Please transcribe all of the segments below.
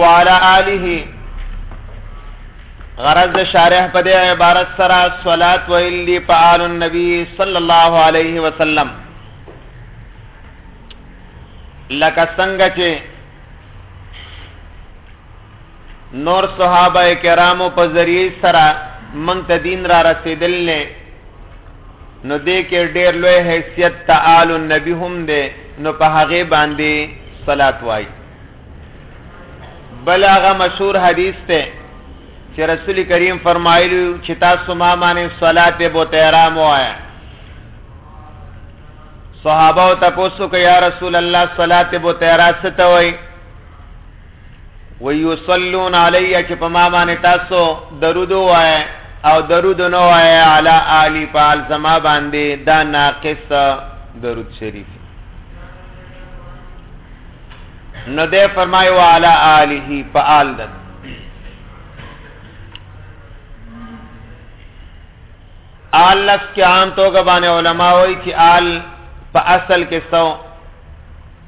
وعلى آله غرض د شارح په دې عبارت سره صلات و الی فعال النبی صلی الله علیه وسلم لکه څنګه چې نور صحابه کرامو په ذریعه سره مونږ ته دین را رسیدل نه نو دې کې ډېر لوی حیثیت تعال النبی هم دی نو په هغه باندې صلات وای بل هغه مشهور حدیث ته چې رسول کریم فرمایلی چې تاسو ما باندې صلات به تیرام وای صحابه او تاسو کو یا رسول الله صلات به تیرا ستوي ويصلون علی چې په ما باندې تاسو درود وای او درود نو وای علی علی پال زما باندې دا ناقص درود شریف نو ده فرمایو علی علیه فعال ده آل لفظ کې عام توګه باندې علما وایي چې آل په اصل کې سو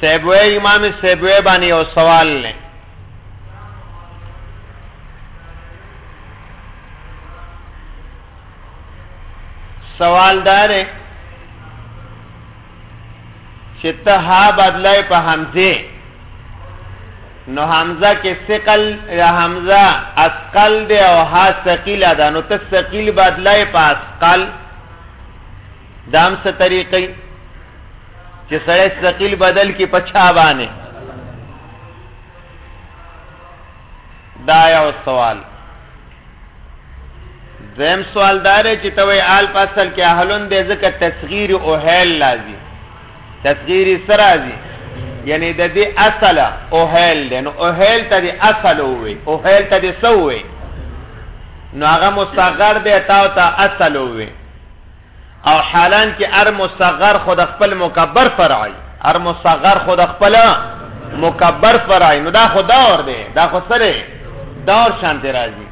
صاحب وې امام صاحب وې باندې یو سوال نه سوال دار چې ته ها بدلای په حمزه نو حمزه کې ثقل یا حمزه اسقل دی او ها ثقيله ده نو ته ثقيل بدلای په اسقل دام څه طریقې چې سړی ثقيل بدل کې پچا باندې دا یو سوال زم سوال دار چې توې آل پاسل کې اهلون دې ځکه تصغیر او هل لازم تصغیر سره دي یعنی د دې اصل او هل دې نو او هل ته دې اصل وې او هل ته دې سوې نو هغه مستغر دې تاو ته اصل وې او حالان کې ار مصغر خو د خپل مکبر فرعي ار مصغر خو د خپل مکبر فرعي نو دا خو دور دی دا خو سره دور شانته راځي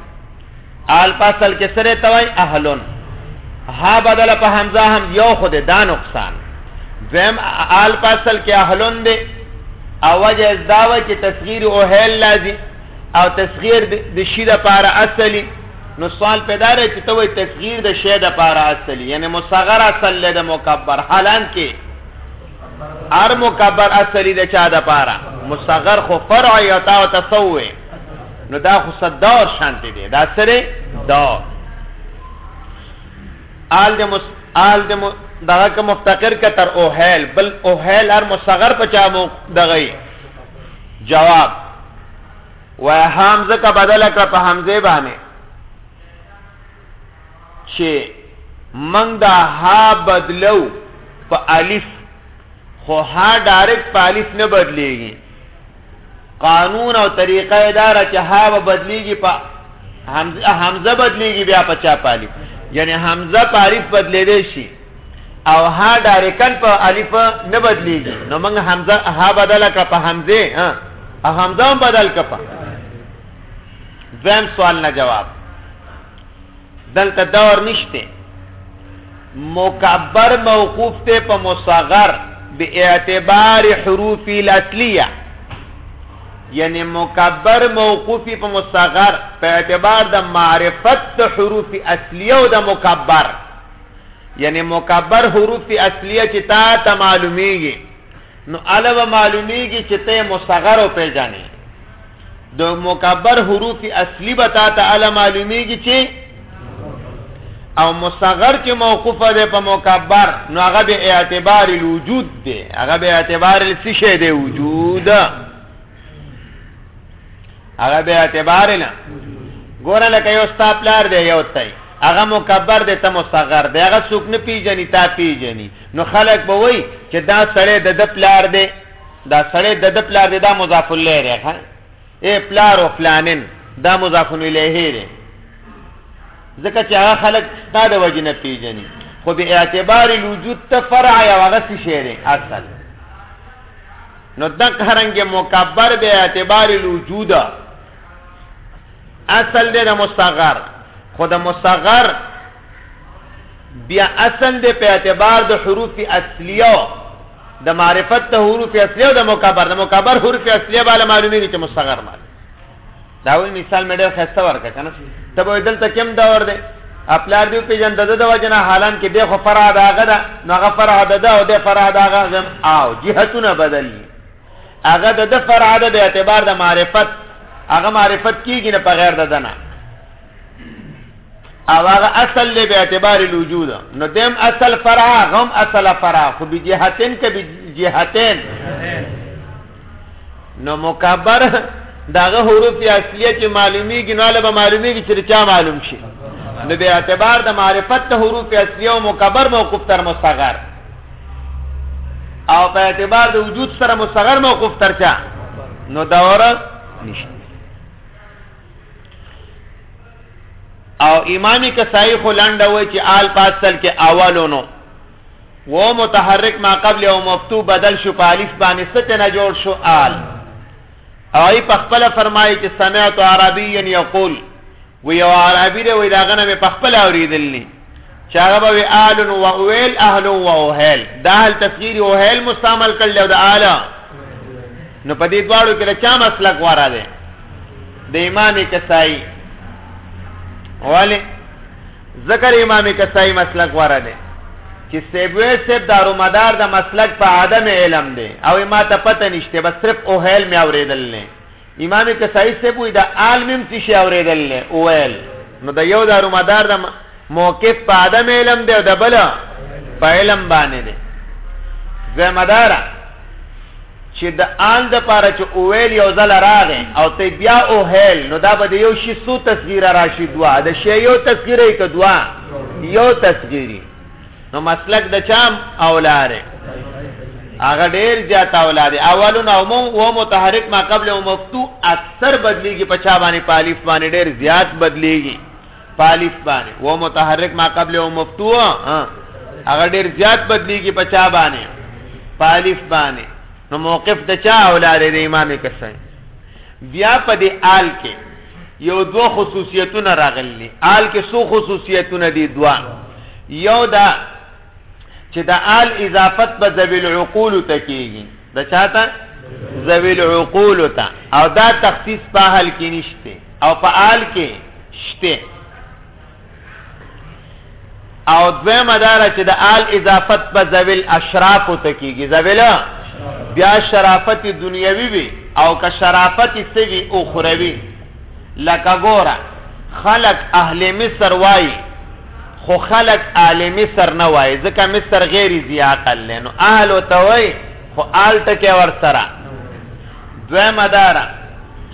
آل پاسل کې سره توای اهلون ها بدل په حمزه هم یو خو د دا نقصان زم آل پاسل کې اهلون دی او وجه ازداوه چې تصغیر او هیل لازم او تصغیر د شی د پاره اصلي نو سوال پیدا رہی چې ته وایي تصغیر د شی د پاره اصل یعنی مصغر اصل له د مکبر حالان کې ار مکبر اصلي د چا د پاره مصغر خو فرع یا تا تسوي نو دا خو صدور شانتی دی دا سره دا آل د مس آل د دغه که مفتقر که تر اوهیل بل اوهیل هر مصغر په چا مو دغه جواب و هم ځکه بدل کړ په همزه باندې چې منګ دا ها بدلو په الف خو ها ډایرکټ په الف نه بدلېږي قانون او طریقه اداره چې ها به بدلېږي په همزه همزه بدلېږي بیا په چا په الف یعنی همزه په الف بدلېدې شي او ها ډایرکټ په الف نه بدلیږي نو موږ حمزه ها بدل کړ په حمزه ها حمزه هم بدل کړ په دویم سوال نه جواب دلته دور نشته مکبر موقوف ته په مصغر به اعتبار حروف الاصلیه یعنی مکبر موقوفی په مصغر په اعتبار د معرفت د حروف اصلیه او د مکبر یعنی مکبر حروف اصلیه چې تا ته معلومیږي نو الوه معلومیږي چې ته مصغر او پیژنې د مکبر حروف اصلي به تا ته ال معلومیږي چې او مصغر چې موقوفه ده په مکبر نو هغه به اعتبار الوجود ده هغه به اعتبار الفشه ده وجود هغه به اعتبار نه ګوره لکه یو ستا پلار دی یو تای هغه مکبر دی ته مصغر دی هغه څوک نه پیژني تا پیژني نو خلک به وای چې دا سړی د د پلار دی دا سړی د د پلار دی دا مضاف الیه دی ښه اے پلار او فلانن دا مضاف الیه دی ځکه چې هغه خلک تا د وجه نه پیژني خو به اعتبار الوجود ته فرع یا هغه څه شی دی اصل نو دغه رنګ مکبر به اعتبار الوجود اصل دی د مصغر خو د مصغر بیا اصل دی په اعتبار د حروف اصلیه د معرفت ته حروف اصلیه او د مکبر د مکبر حروف اصلیه باندې معلومیږي چې مصغر مال دا وی مثال مې ډېر خسته ورکړ کنه ته به دلته کم دا ور دي خپلار دی پیجن د د وجنه حالان کې د خو فرع دا غدا نو غ فرع د د او د فرع دا غ او جهتونه بدل هغه د د فرع د به اعتبار د معرفت هغه معرفت کیږي نه په غیر د دنا او هغه اصل له به اعتبار الوجود نو دیم اصل فرع غم اصل فرع خو به جهتین کې به جهتین نو مکبر داغه حروف اصلیه چې معلومیږي نو له معلومیږي چې چا معلوم شي نو به اعتبار د معرفت ته حروف اصلیه او مکبر موقوف تر مصغر او په اعتبار د وجود سره مصغر موقوف تر چا نو دوره نشته او امام کسائی خلانده وی چې آل پاستل کې اولونو و متحرک ما قبل او مفتو بدل شو په الف باندې ست نه جوړ شو آل او ای په خپل فرمایي چې سمعت عربي یقول و یو عربي دی وای دا غنه مې په خپل اوریدلنی چې هغه به آل او اویل اهل او اوهل دا هل تصغیر او هل مستعمل کړل او دا آل نو په دې دواړو کې چا مسلک واره دی د امام کسائی ولی ذکر امام کسائی مسلک غوره دی چې سیبوی سیب دارو مدار د مسلک په عدم علم دی او ما ته پته نشته بس صرف اوهیل مې اوریدل نه امام کسائی سیبوی د عالمم څه شي اوریدل نه اوهیل نو د یو دارو مدار د موقف په عدم علم دی او د بل په علم باندې دی زمدار چي د آن د پاره چي اويل يو ځله راغی او ته بيا اوهيل نو دا به د يو شي څو تصغيره راشي دوه د شي يو تصغيره يې که دوه يو تصغيري نو مسلک د چام اولاره هغه ډیر زیات اولاد اولون او مو و متحرک ما قبل او مفتو اکثر بدلیږي په چا باندې پالیف باندې ډیر زیات بدلیږي پالیف باندې و متحرک ما قبل او مفتوح هغه ډیر زیات بدلیږي په چا باندې پالیف باندې نو موقف د چا اولاد د امام کسان بیا په دې آل کې یو دو خصوصیتونه راغلي آل کې سو خصوصیتونه دي دوا یو دا چې د آل اضافت په ذویل عقول تکیږي د چاته ذوی العقول ته او دا تخصیص په حال کې نشته او په حال کې شته او دوی مدار چې د آل اضافت په زویل اشراف ته کیږي زویل بیا شرافت دنیوي وي او که شرافت سوي اخروی لکه ګوره خلک اهل مصر وایي خو خلک اهل مصر نه وایي ځکه مصر غیر ذی عقل دی نو اهل ته وایي خو آل ټکی ورسره دویمه داره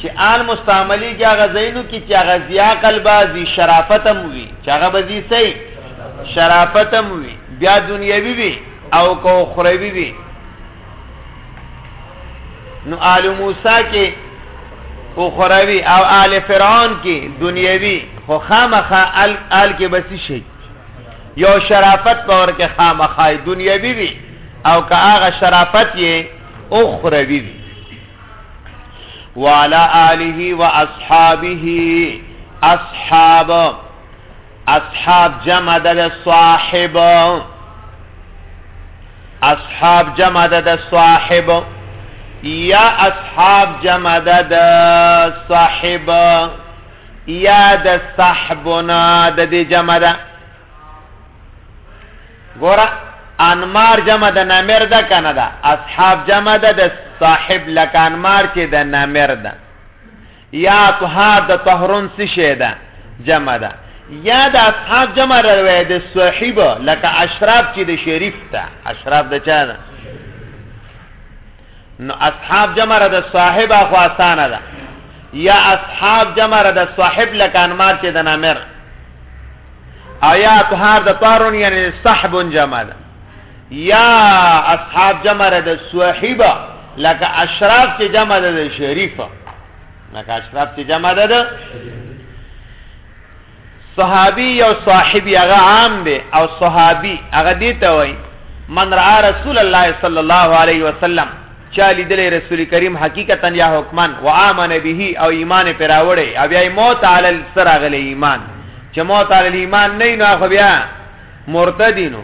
چې آل مستعملی کې هغه زینو کې چې هغه زیا قلبا زی شرافت هم وي چې هغه به زی سي شرافت هم وي بیا دنیوي وي او کو اخروی وي نو آل موسی کې اخروی او آل فرعون کې دنیوي خو خامخا آل, آل کې بسی شي یو شرافت پور کې خامخا دنیوي وي او که هغه شرافت یې اخروی وي وعلى آله وأصحابه أصحاب اصحاب جمع ده د صاحب اصحاب جمع ده د صاحب یا اصحاب جمع ده د صاحب یا د صحبنا د دې جمع ده ګوره انمار جمع د نمر ده کنه ده اصحاب جمع ده د صاحب لکه انمار چې د نمر ده یا اطهار د طهرون څه شی ده جمع ده یا د اصحاب جمع روایت د صاحب لکه اشراف چې د شریف ته اشراف د چا ده نو اصحاب جمع را د صاحب اخو اسانه ده یا اصحاب جمع را د صاحب لکه انمار چې د نامر او یا اطهار د طارون یعنی صحب جمع ده یا اصحاب جمع را د صحیبه لکه اشراف چې جمع ده د شریفه لکه اشراف چې جمع ده د صحابي او صاحبي هغه عام دی او صحابي هغه دی ته وای من را رسول الله صلی الله علیه وسلم چا لیدلې رسول کریم حقیقتا یا حکما و امن به او ایمان پر اوړې او بیا موت علی السرغل ایمان چې موت علی ایمان نه نه خو بیا مرتدینو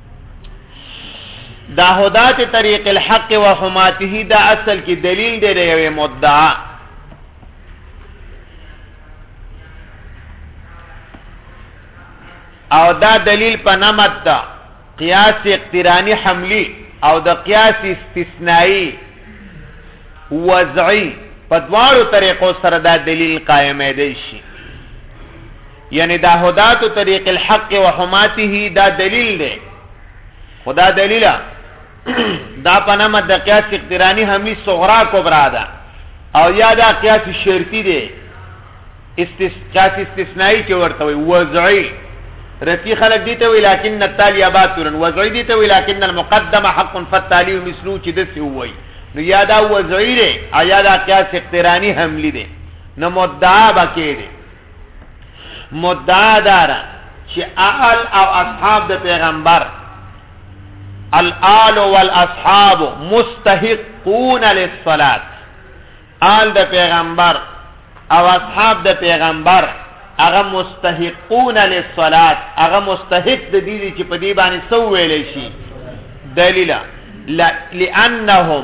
دا هدات طریق الحق و حماته دا اصل کې دلیل دی دی یوې مدعا او دا دلیل په نمت دا قیاس اقترانی حملی او د قیاس استثنایی وضعی په دواړو طریقو سره دا دلیل قائم دی شي یعنی دا هدات طریق الحق و حماته دا دلیل دی خدا دلیلا دا په نامه د قیاس اقترانی همی صغرا کبرا ده او یا دا قیاس شرطی دی استس قیاس استثنایی چې ورته وي وضعی رتی خلق دیته وی لكن التالي باطل وضعی دیته وی لكن المقدم حق فالتالي مثلو چې د سی وای نو یا دا وضعی دی او یا دا قیاس اقترانی حملی دی نو مدعا بکې دی مدعا دارا چې اهل او اصحاب د پیغمبر الال والاصحاب مستحقون للصلاه آل د پیغمبر او اصحاب د پیغمبر هغه مستحقون للصلاه هغه مستحق د دې چې په دې باندې سو ویلې شي دلیل لانهم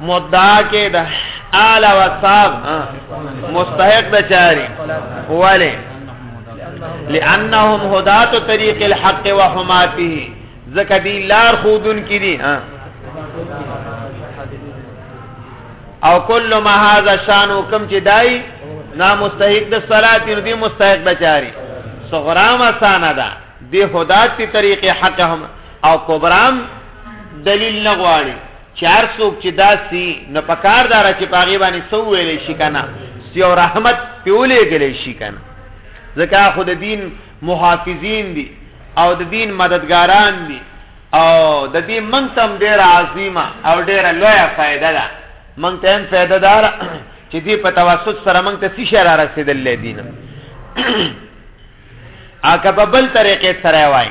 مدعا کې ده آل او اصحاب مستحق د چاري ولی لانهم هدات طریق الحق وحماته زکه دی لار خودن کې دي او کل ما هذا شان حکم چې دای نا مستحق د صلات دی مستحق د چاري صغرام اسانه ده دی هدات طریق حق هم او کبرام دلیل نه غواړي چې هر څوک چې داسي نو پکار دار چې پاغي باندې سو ویلې شي کنه سیو رحمت پیولې غلې شي کنه ځکه خود دین محافظین دي او د دین مددګاران دي او د دې مونږ تم ډیره عظیمه او ډیره لویه فائدہ ده مونږ ته هم فائدہ دار چې دې په توسط سره مونږ ته څه شي را رسیدلې دینه اګه په بل طریقې سره وای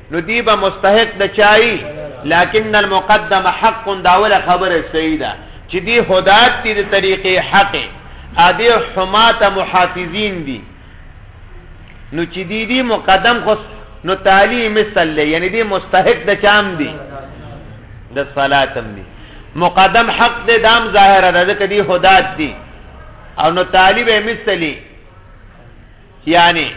نو دی به مستحق د چای لكن المقدم حق داوله خبره صحیح ده چې دی هدات دي د طریقې حق ادي حمات محافظین دي نو چې دی دی مقدم خو نو تعالی مثل یعنی دی مستحق د چام دی د صلاتم دی مقدم حق د دام ظاهر ده ځکه دی هدات دي او نو طالب مثلی یعنی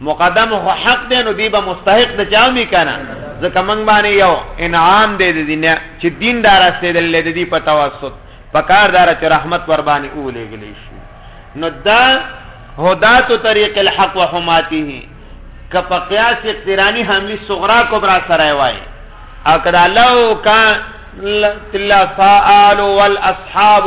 مقدم خو حق دی نو دی به مستحق د چاومی کنه ځکه موږ باندې یو انعام دی د دنیا چې دین دار رسیدل د دې په توسط پکار دار چې رحمت ور باندې اولېګلی شي نو دا هدات طریق الحق وحماته ک په قیاس اقترانی حملی صغرا کبرا سره وای او کدا لو کان تلا فعال والاصحاب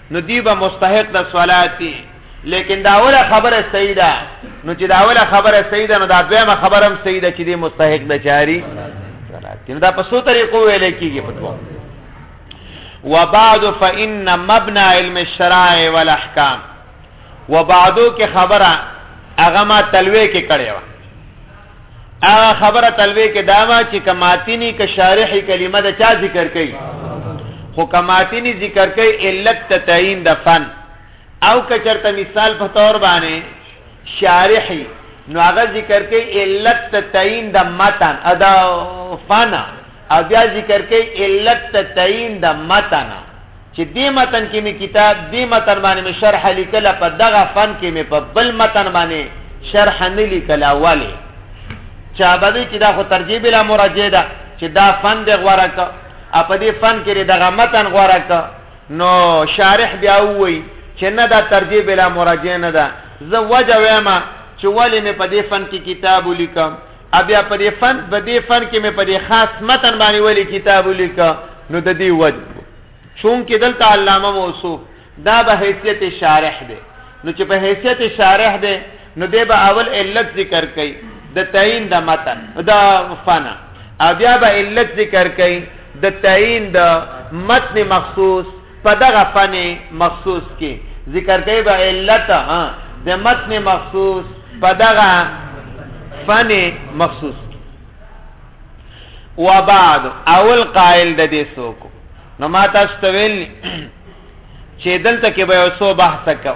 نو دی به مستحق د صلات دی لیکن دا اوله خبره صحیح ده نو چې دا اوله خبره صحیح ده نو دا دویمه خبره هم صحیح ده چې دی مستحق د چاري صلات دی نو دا په څو طریقو ویل کېږي په دوه وبعد فإن مبنى علم الشرائع والأحكام وبعدو کې خبره هغه ما تلوي کې کړې و هغه خبره تلوي کې داما چې کماتینی ک شارح کلمه د چا ذکر کوي خو کماتینی ذکر کوي علت تتعین د فن او کچرته مثال په تور باندې شارحی نو هغه ذکر کوي علت تتعین د متن ادا فن او بیا ذکر کوي علت تتعین د متن چې دې متن کې مې کتاب دې متن باندې مې شرح لیکله په دغه فن کې مې په بل متن باندې شرح نه لیکله ولې چا به چې دا خو ترجیح بلا مراجعه ده چې دا فن دې غواره کړ په دې فن کې دغه متن غواره کړ نو شارح بیا وایي چې نه دا ترجیح بلا مراجعه نه ده زه وجه وایم چې ولې مې په دې فن کې کتاب ولیکم او بیا په دې فن په دې فن کې مې په دې خاص متن باندې ولې کتاب ولیکه نو د دې وجه چون کې دلته علامه موصوف دا به حیثیت شارح دی نو چې په حیثیت شارح دی نو دی به اول علت ذکر کوي د تعین د متن دا فنا او بیا به علت ذکر کوي د تعین د متن مخصوص په دغه فن مخصوص کې ذکر کوي به علت ها د متن مخصوص په دغه فن مخصوص و بعد اول قائل د دې سوق نو ما تاسو ته ویل چې دلته کې به اوسو بحث وکړو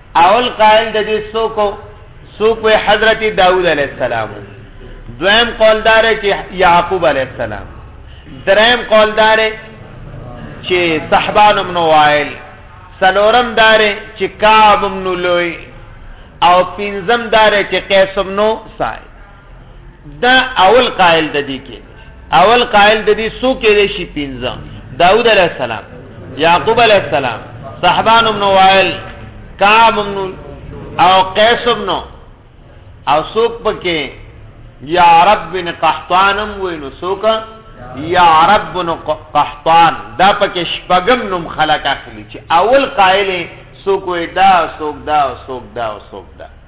اول قائل د دې څوک څوک وي حضرت داوود علیه السلام دویم قولدار چې یعقوب علیه السلام دریم قولدار چې صحبان بن وائل سلورم دار چې کعب بن لوی او پنځم دار چې قیس بن سعید دا اول قائل د دې کې اول قائل د دې سو کې دي شي پنځه داوود علی السلام یعقوب علی السلام صحبان ابن وائل کعب ابن او قیس ابن او سوق پکې یا رب بن قحطانم وینو سوق یا عرب بن قحطان دا پکې شپږم نوم خلق اخلي چې اول قائل سوق وې دا سوق دا سوق دا سوق دا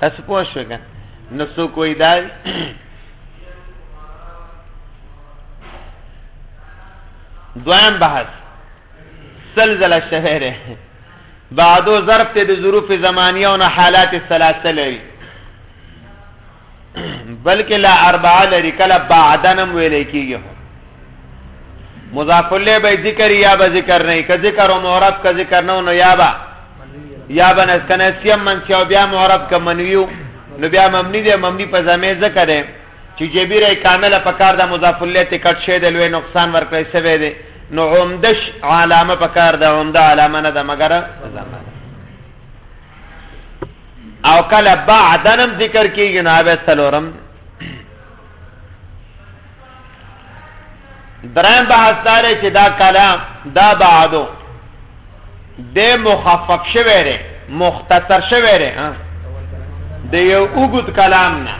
تاسو پوه شئ که نو څوک وایي دا دویم بحث سلزله شهر بعدو ظرف ته د ظروف زمانیه او حالات سلاسل وي بلکې لا اربعه لري کله بعدنم ویل کېږي مضاف الیه به ذکر یا به ذکر نه که ذکر او معرب که ذکر نه نو یا به یا به نس کنه سیم من سیو بیا معرب که منویو نو بیا ممنی دی ممنی په زمې ذکر دی چې جبیره کامله په کار د مضاف الیه ته کټ شه دی لوی نقصان ورکړی سوی دی نو عمدش علامه په کار د عمده علامه نه ده مګر زمانه او کله بعدنم ذکر کیږي نو به سلورم درم بحث دار چې دا کلام دا بعدو د مخفف شوی دی مختصر شوی دی د یو اوګد کلام نه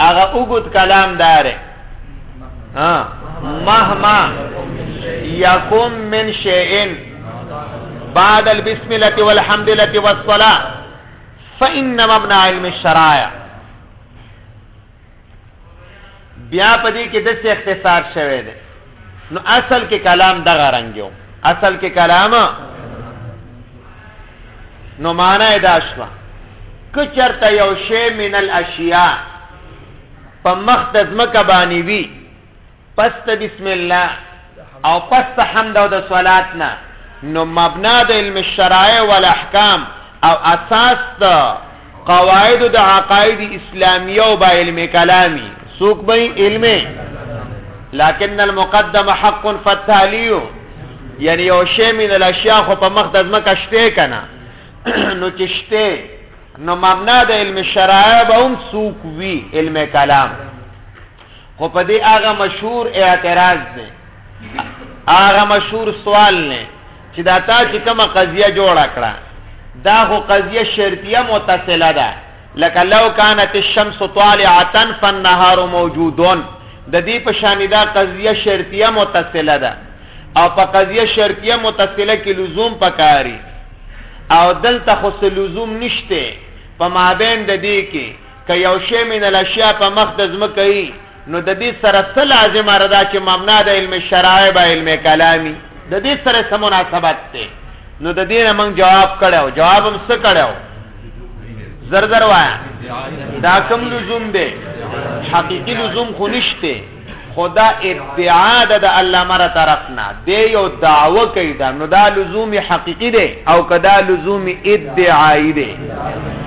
هغه اوګد کلام دار ها مهما یکم من شیئن بعد البسم الله والحمد لله والصلاه فان مبنى علم الشرائع بیا پدې کې د څه اختصار شوه دی نو اصل کې کلام دغه رنگ یو اصل کې کلام نو معنا یې دا شوه که چرته یو شی من الاشیاء په مخ د ځمکه باندې وي پس د بسم الله او پس د حمد او د صلات نه نو مبنا د علم الشرائع والاحکام او اساس د قواعد د عقاید اسلامیه او با علم کلامی سوق به علم لكن المقدم حق فالتالي یعنی یو شی من الاشیاء خو په مخ د ځمکه شته کنه نو چې شته نو مبنا د علم شرایع به هم سوق وی علم کلام خو په دې هغه مشهور اعتراض دی هغه مشهور سوال نه چې دا تا چې کومه قضیه جوړه کړه دا خو قضیه شرطیه متصله ده لکه لو كانت الشمس طالعه فالنهار موجود د دې په شان دا قضیه شرطیه متصله ده او په قضیه شرطیه متصله کې لزوم پکاري او دلته خو لزوم نشته په مابین د دې کې که یو شی من الاشیاء په مخ د ځمکه وي نو د دې سره څه لازمه ده دا چې مبنا د علم شرایع به علم کلامي د دې سره څه مناسبت دی نو د دې نه موږ جواب کړو جواب هم څه کړو زر زر وایا دا کوم لزوم دی حقیقي لزوم خو نشته خو دا ادعا ده د علامه را طرف نه دی یو دعوه کوي دا نو دا لزوم حقیقي دی او که دا لزوم ادعایي دی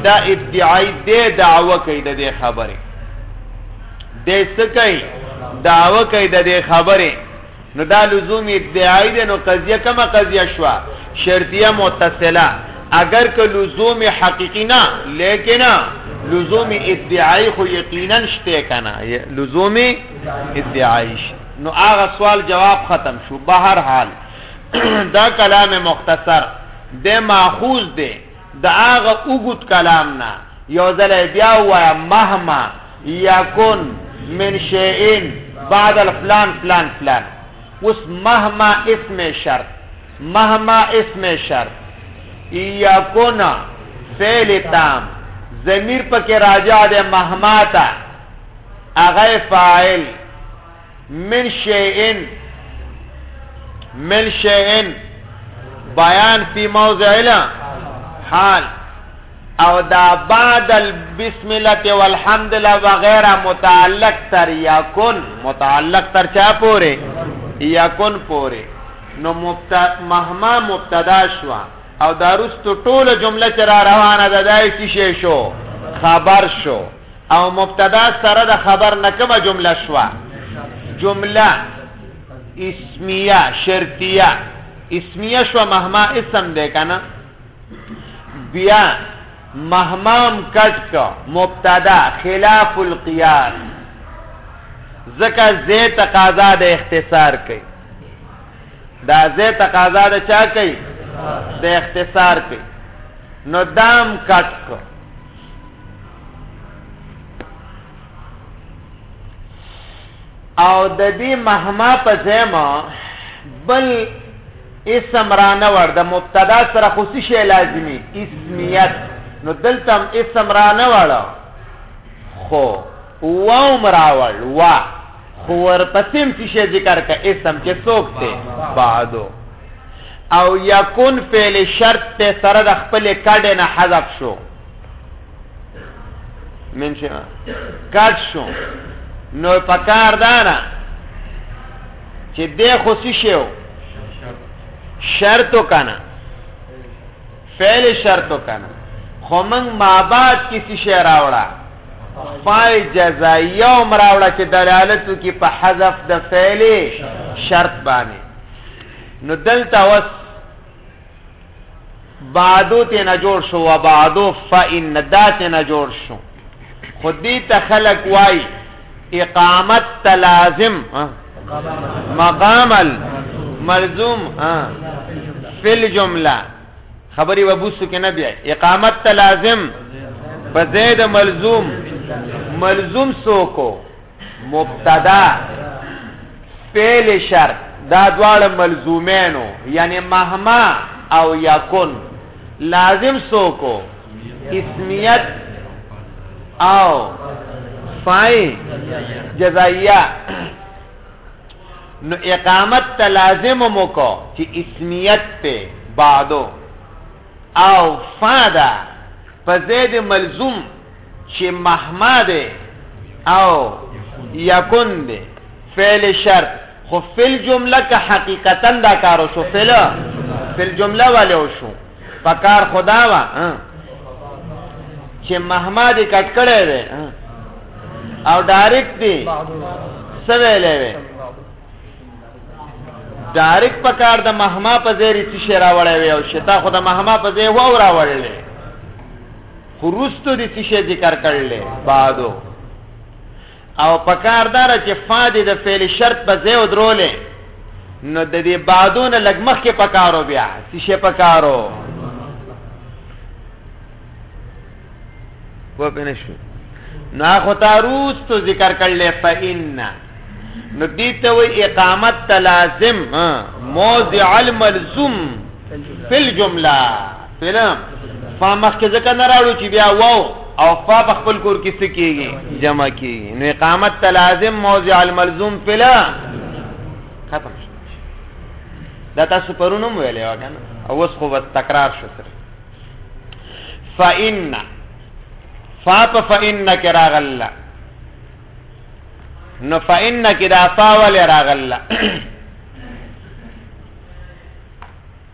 دا ادعایي دی دعوه کوي د دې خبرې دی څه کوي دعوه کوي د دې خبرې نو دا لزوم ادعای دی نو قضیه کما قضیه شوا شرطیه متصله اگر که لزوم حقیقی نه لیکن لزوم ادعای خو یقینا شته کنه لزوم ادعای نو هغه سوال جواب ختم شو بهر حال دا کلام مختصر د ماخوذ دی د هغه اوږد کلام نه یو ځل بیا ووایه مهما یکن من شیئن بعد الفلان فلان فلان اوس مهما اسم شرط مهما اسم شرط یکن فعل تام ضمیر پکې راجع ده مهما تا هغه فاعل من شيئن من شيئن بیان فی موضع حال او دا بعد البسم الله والحمد لله وغيرها متعلق تر یکن متعلق تر چا پوره یکن پوره نو مبتدا مهما مبتدا شو او دا رستو ټوله جمله چر روانه ده دای شي شو خبر شو او مبتدا سره د خبر نه کومه جمله شوه جمله اسمیه شرطیه اسمیه شوه مهما اسم دی که نه بیا مهمام کټ کو مبتدا خلاف القیاس زکه زه تقاضا د اختصار کوي دا زه تقاضا د چا کوي د اختصار کوي نو دام کټ کو او د دې مهما په زما بل اسم رانه ور د مبتدا سره خصوصي شی لازمی اسمیت نو دلته اسم رانه وړه خو واوم راول وا خو ورپسیم څه شی ذکر کا اسم چې څوک ته بعدو او یکون فعل شرط ته سره د خپل کډه نه حذف شو من شي کډ شو نو پکار دانا چې د خو څه شی شرط وکنه فعل شرط وکنه خو من ما بعد کسی شی راوړه خپای جزاییه هم راوړه چې دلالتو کې په حذف د فعل شرط باندې نو دلته وس بعدو ته نه جوړ شو و بعدو فإن دات نه جوړ شو خودی ته خلق وای اقامت تلازم مقام الملزوم فی الجمله خبري و بوسو کې نه بیا اقامت ته لازم په زید ملزوم ملزوم سوکو مبتدا فعل شرط دا دواړه ملزومینو یعنی مهما او یکن لازم سوکو اسمیت او فائی جزائیہ نو اقامت ته لازم هم وکړو چې اسمیت پې بعدو او فا ده په زید ملزوم چې مهما ده او یکن ده فعل شرط خو فعل جمله که حقیقتا دا کارو شو فعل فعل جمله والے شو پکار خدا وا چې مهما دې کټ کړی وي او ډایرکټ دی سویلې وي ډایرکټ پکار د مهما په ځای ریتی شرا وړې وي او شتا خو د مهما په ځای و را وړلې خو روستو دې څه ذکر کړلې بعدو او پکار دار چې فا دې د فعل شرط په ځای ودرولې نو د دې بعدونه لګمخ کې پکارو بیا څه شي پکارو و پنه شو نا خو تاروس تو ذکر کړل فإن نو دې ته وې اقامت تلازم موضع الملزم فی الجمله پینا فا مخکې ځکه نه راړو چې بیا واو او فا په خپل کور کې څه کېږي جمع کېږي نو اقامت ته لازم موضع الملزوم فلا ختم شو دا تاسو پرونه مو ویلې وکنه او اوس خو بس تکرار شو سره فإن فا په فإن کې راغله نو فإن کې دا فا ولې راغله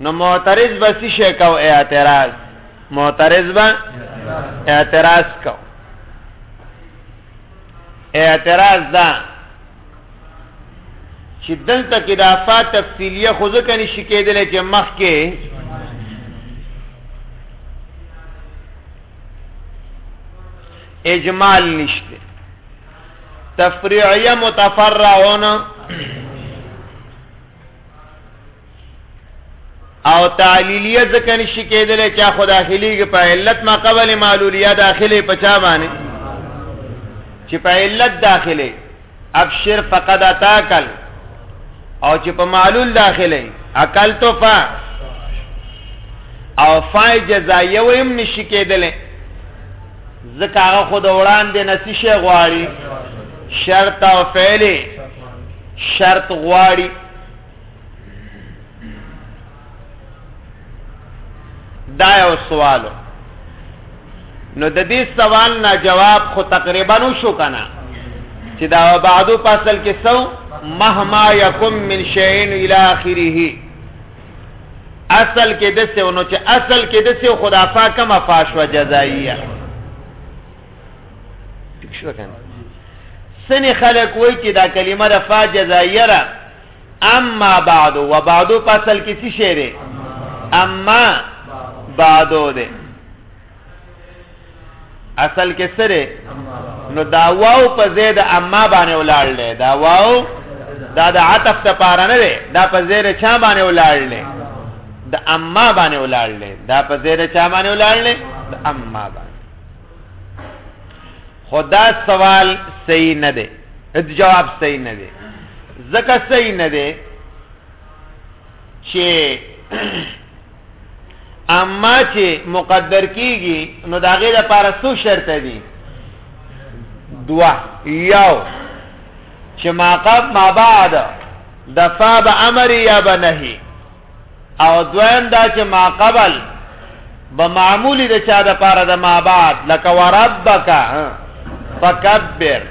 نو معترض به څه شي کو اعتراض معترض به اعتراض کو اعتراض دا چې دلته کې د افات تفصیلیه خو ځکه نشي کېدلی چې مخکې اجمال نشته تفریعیه متفرعون او تعلیلیه ځکه نشي کېدلی چې خو داخليږي په علت ما قبل معلولیه داخلي په چا باندې چې په علت داخلي ابشر فقد اتاکل او چې په معلول داخلي عقل تو فا او فای جزایه ویم نشي کېدلی ځکه هغه خو د وړاندې نسی شي غواړي شرط او فعلی شرط غواړي دا یو سوالو نو د دې سوال نه جواب خو تقریبا وشو کنه چې دا بعدو فصل کې سو مهما یکم من شیئن الی اخره اصل کې دسه نو چې اصل کې دسه خدا فاکه مفاشوه جزائیه ټیک شو کنه سن خلق وای چې دا کلمه د فا جزایه را اما بعد و بعدو پاسل کې څه شی دی اما بعدو دی اصل کې سره نو دا واو په زید اما باندې ولاړ دی دا واو دا د عطف ته پاره نه دی دا په زیر چا باندې ولاړ دی د اما باندې ولاړ دی دا په زیر چا باندې ولاړ دی د اما باندې خدا سوال صحیح نه دی هیڅ جواب صحیح نه دی ځکه صحیح نه دی چې اما چې مقدر کیږي نو دا غي لپاره څو شرط دي دوا یو چې ما قبل ما بعد دفع به امر یا به نهي او دویم دا چې ما قبل به معمولی د چا د پاره د ما بعد لکه وربک فکبر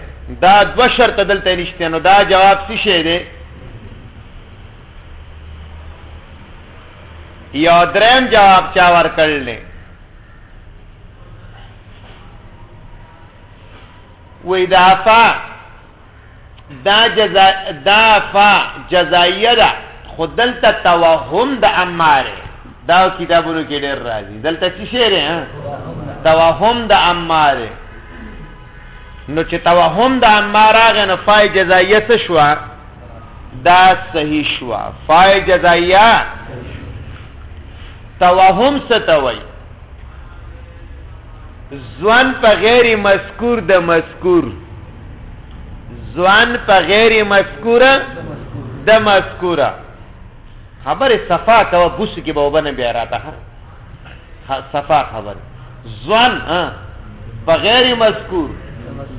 دا دو شرط دلته نشته نو دا جواب څه شی دی یو دریم جواب چا ورکړل وې دا فا دا جزا دا فا جزائیه ده خو دلته توهم د اماره دا کتابونو کې ډېر راځي دلته څه شی دی توهم د اماره نو چې توهم د اماره غ نه فای جزائیه څه شو دا صحیح شو فای جزائیه توهم ستوي ځوان په غیر مذکور د مذکور ځوان په غیر مذکوره د مذکوره خبره صفا کوه بوس کې به وبنه بیا راته صفا خبر ځوان په غیر مذکور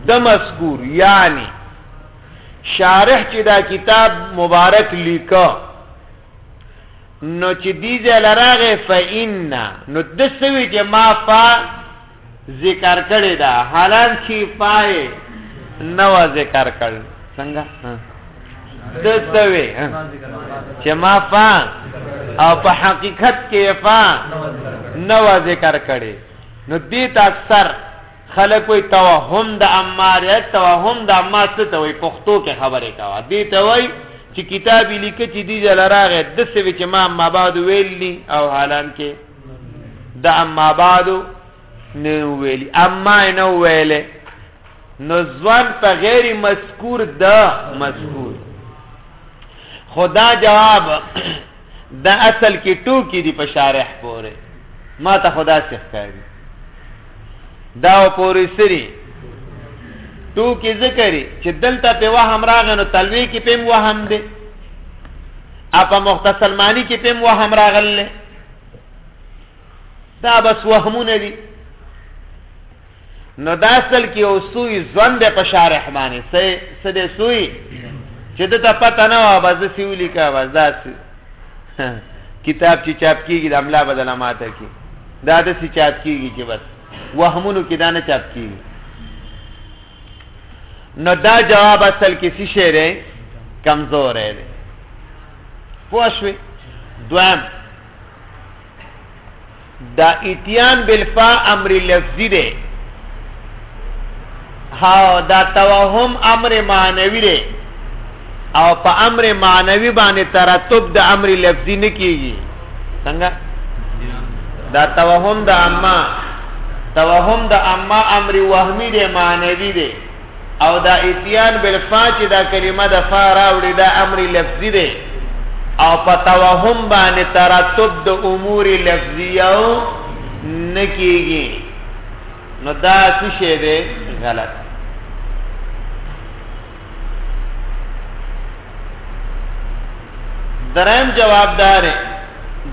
د مذکور یعنی شارح چې دا کتاب مبارک لیکه نو چې دی ځای لراغې فإن نو د سوي چې ما فا ذکر کړی دا حالان چې پای نو ذکر کړ څنګه د سوي چې ما فا او په حقیقت کې فا نو ذکر کړي نو دې ته اکثر خلک وي توهم د عمار توهم د عمار څه ته وي پښتو کې خبرې کاوه دې ته وي چې کتاب لیک چې دی جل راغې د څه چې ما ما بعد ویلی او حالان کې د اما بعد نه ویلی اما نه ویلې نو ځوان په غیر مذکور د مذکور خدا جواب دا اصل کې ټوکی دی په شارح پورې ما ته خدا څخه ښکاری دا پورې سری ټوکی ذکرې چې دلته په وهم راغنو تلوي کې پم وهم دی اپا مختصر معنی کې پم وهم راغله دا بس وهمونه دي نو دا اصل کې او سوی ځوند ده په شارح باندې سه سه ده سوی چې د ته پته نه و بس سی ولیکا بس دا سی کتاب چې چاپ کیږي د املا بدل ماته کی دا د سی چاپ کیږي چې بس وهمونو کې دا نه چاپ کیږي نو دا جواب اصل کې سی شعر کمزور دی پوښوي دوام دا اتیان بالفا امر لفظی دی ها دا توهم امر معنوی دی او په امر معنوی باندې ترتب د امر لفظی نه کیږي څنګه دا توهم د اما توهم د اما امر وهمی دی معنوی دی او دا اتیان بالفا چې دا کلمه د فا راوړي دا امر لفظي دی او په توهم باندې ترتب د امور لفظیه نه کیږي نو دا څه شی دی غلط درم جواب دار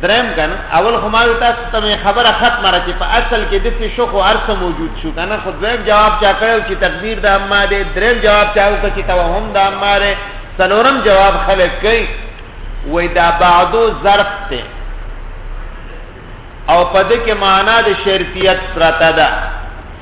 درم کنه اول خو ما تاسو ته خبره ختمه را چې په اصل کې د څه شو خو ارث موجود شو کنه خو درم جواب چا کړو چې تقدیر د اما دې درم جواب چا وکړ چې توهم د اما دې سلورم جواب خلک کوي وې دا بعدو ظرف ته او پد کې معنا د شرطیت پرتا ده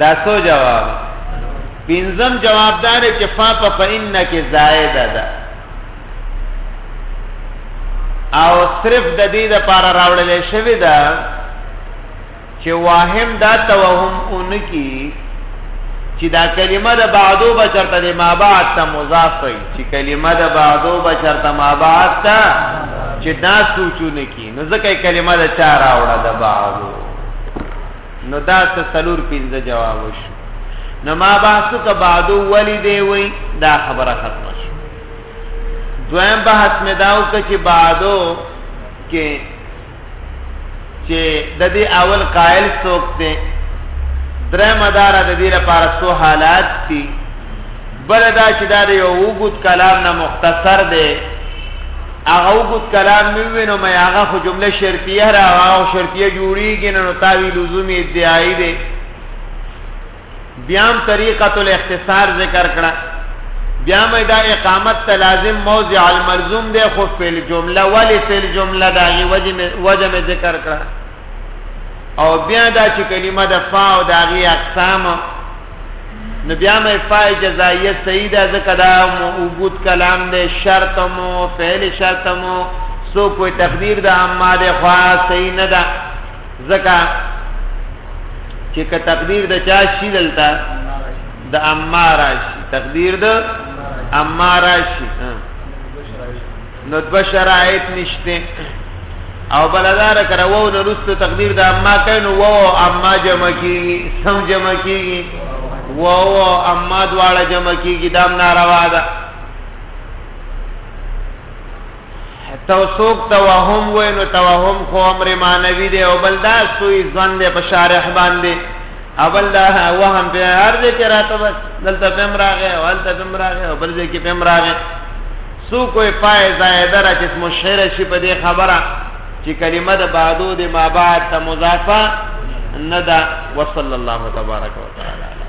دا سو جواب پینزم جواب داره چه فا پا پا انه که زائده ده او صرف د دې د پاره راوړل شوی دا چې واهم دا توهم اونکی چې دا کلمه د بعدو بچرته د ما بعد ته مضاف وي چې کلمه د بعدو بچرته ما بعد ته چې دا سوچونه کی نو ځکه کلمه د چا راوړه د بعضو نو دا څه سلور پنځه جواب شو نو ما بحثو که بعدو ولی دی وی دا خبره ختم شو دویم بحث می داو که چې بعدو کې چې د دې اول قائل څوک دی درې مدار د دې لپاره سو حالات دي بل دا چې دا یو وګت کلام نه مختصر دی هغه وګت کلام مې وینم هغه خو جمله شرطیه را او شرطیه جوړیږي نو تاوی لزومی ادعای دی بیام طریقه الاختصار ذکر کړه بیا مې دا اقامت ته لازم موضع الملزوم دی خو فعل جمله ولی فعل جمله دا وجه وجه ذکر کړه او بیا دا چې کلمه د فا او د هغې اقسام نو بیا مې فا جزایه صحیح ده ځکه دا موجود کلام دی شرط مو فعل شرط مو سو کوئی تقدیر ده اما د خوا صحیح نه ده ځکه چې که تقدیر د چا شي دلته د اما راشي تقدیر د اما راشي نو دو شرایط نشته او بلدار کرا وو نو رستو تقدیر دا اما کینو وو اما جمع کیږي سم جمع کیږي وو اما دواړه جمع کیږي دام ناروا ده توسوق توهم وینو توهم خو امر مانوی دی او بل دا سوی ځان دی په شارح باندې اول دا وهم په هر ځای کې راته دلته پم راغی او دلته پم راغی او بل ځای کې پم راغی سو کوئی پای زائده را چس مشهر شی په دې خبره چې کلمه د بعدو د ما بعد ته مضافه نه ده وصلی الله تبارک وتعالی